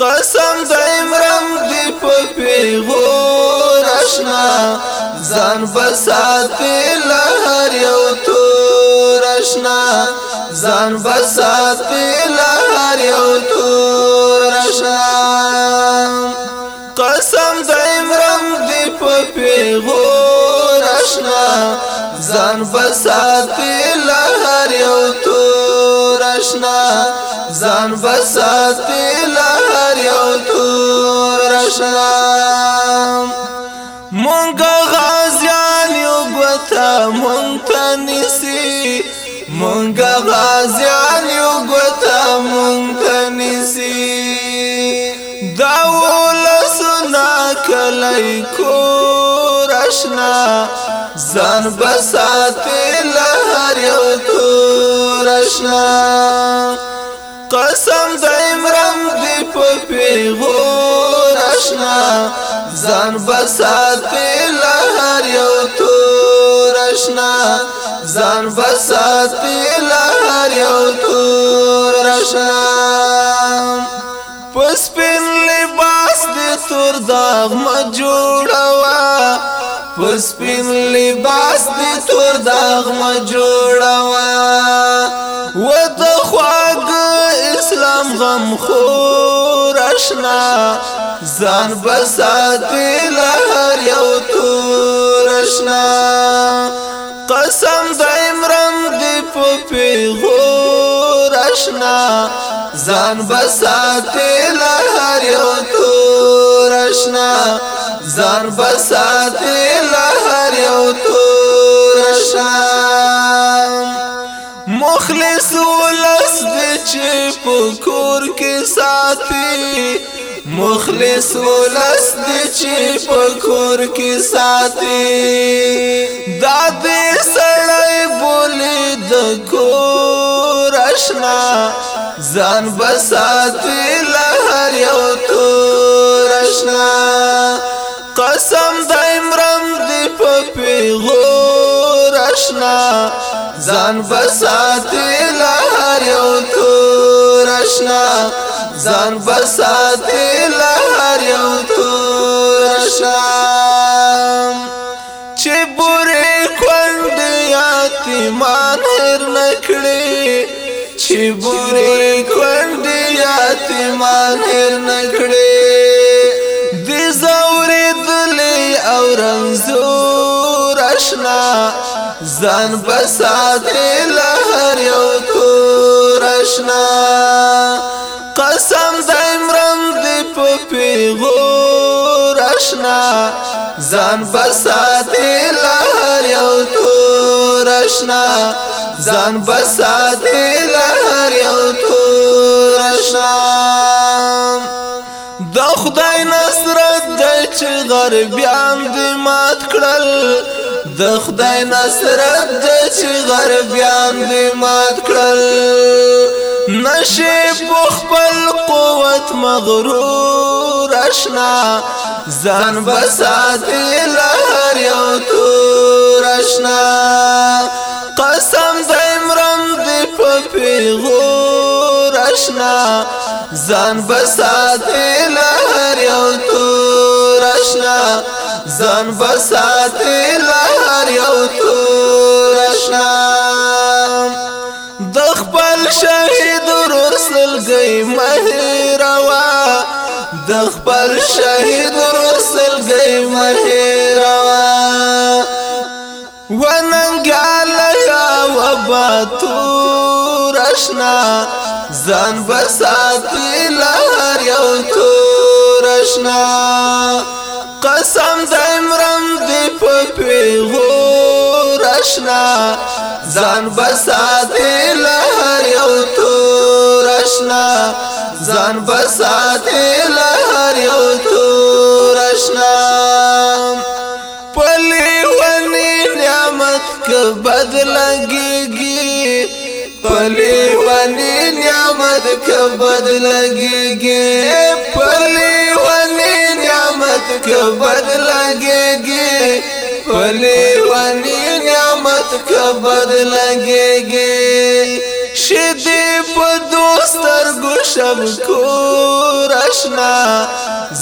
قسم د عمرم دی په پیغور اشنا ځان بسات لهر یو تور اشنا ځان بسات لهر یو تور اشنا قسم د عمرم دی په پیغور اشنا ځان بسات لهر یو تور اشنا ځان بسات لهر اسلام مونږ غازیان یو ګوتا مونږ ته نسی مونږ غازیان یو ګوتا مونږ ته نسی دا ولسنا کلای کور اشنا ځان بساته لهر یو تور اشنا قسم دې ځان بسات په لهر یو تور آشنا ځان بسات په لهر یو تور آشنا پس پن لباس دې تور داغ ما جوړوا پس پن لباس دې تور داغ ما جوړوا و د خواګ اسلام غم خور آشنا ځان بساتوي له هر یو تورشنا قسم د عمران دی په پیغور اشنا ځان بساتوي له هر یو تورشنا ځان بساتوي له هر یو تورشنا مخلص ولس د چې په کور کې ساتي مخلص ولس دې چې په کور کې ساتي دا دې سړی بولې د کور آشنا ځان بساتي لهر یو تور آشنا قسم دایم رم دې په پیغور آشنا ځان بساتي لهر یو تور آشنا ځان بساتي لهر یو تور شام چې بورې کند یاتیمان هر نکړي چې بورې کند یاتیمان هر نکړي دې زورې دلې او رنزور اشنا ځان بساتي لهر یو تور اشنا قسم دایمرم دی په پیغور آشنا ځان بساتی لهر یو تور آشنا ځان بساتی لهر یو تور آشنا د خدای نصرت دی چې غربیان دی مات کړل د خدای نصرت د چې غربيان دې مات کړل نشی بخبل قوت مغرور اشنا زن بساتی لہر یو تور اشنا قسم دیمرم دی پپی غور اشنا زن بساتی لہر یو تور اشنا زن بساتی لہر یو تور خپل شهید ورسل گئی مهیروا وننګال یا وباتو رشنا ځان بساتی لهر یو تو رشنا قسم د عمرم دی په پیغو رشنا ځان بساتی لهر یو تو رشنا ځان بساتی لګيږي پلي وني نعمت کبد لګيږي پلي وني نعمت کبد لګيږي پلي وني نعمت کبد لګيږي شدي په دوستر ګشم کور اشنا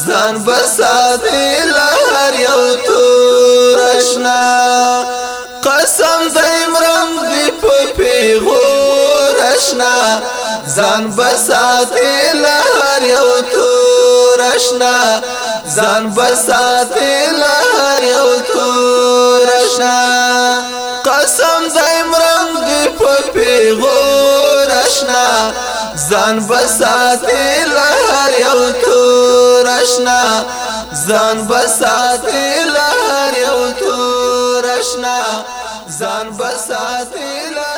ځان بساده لهر یو تور اشنا قسم د عمران دی په پیغور اشنا ځان بساتې لهر یو تور اشنا ځان بساتې لهر یو تور اشنا قسم د عمران دی په پیغور اشنا ځان بساتې لهر یو تور اشنا ځان بساتې لهر یو تور تشنا ځان بساتل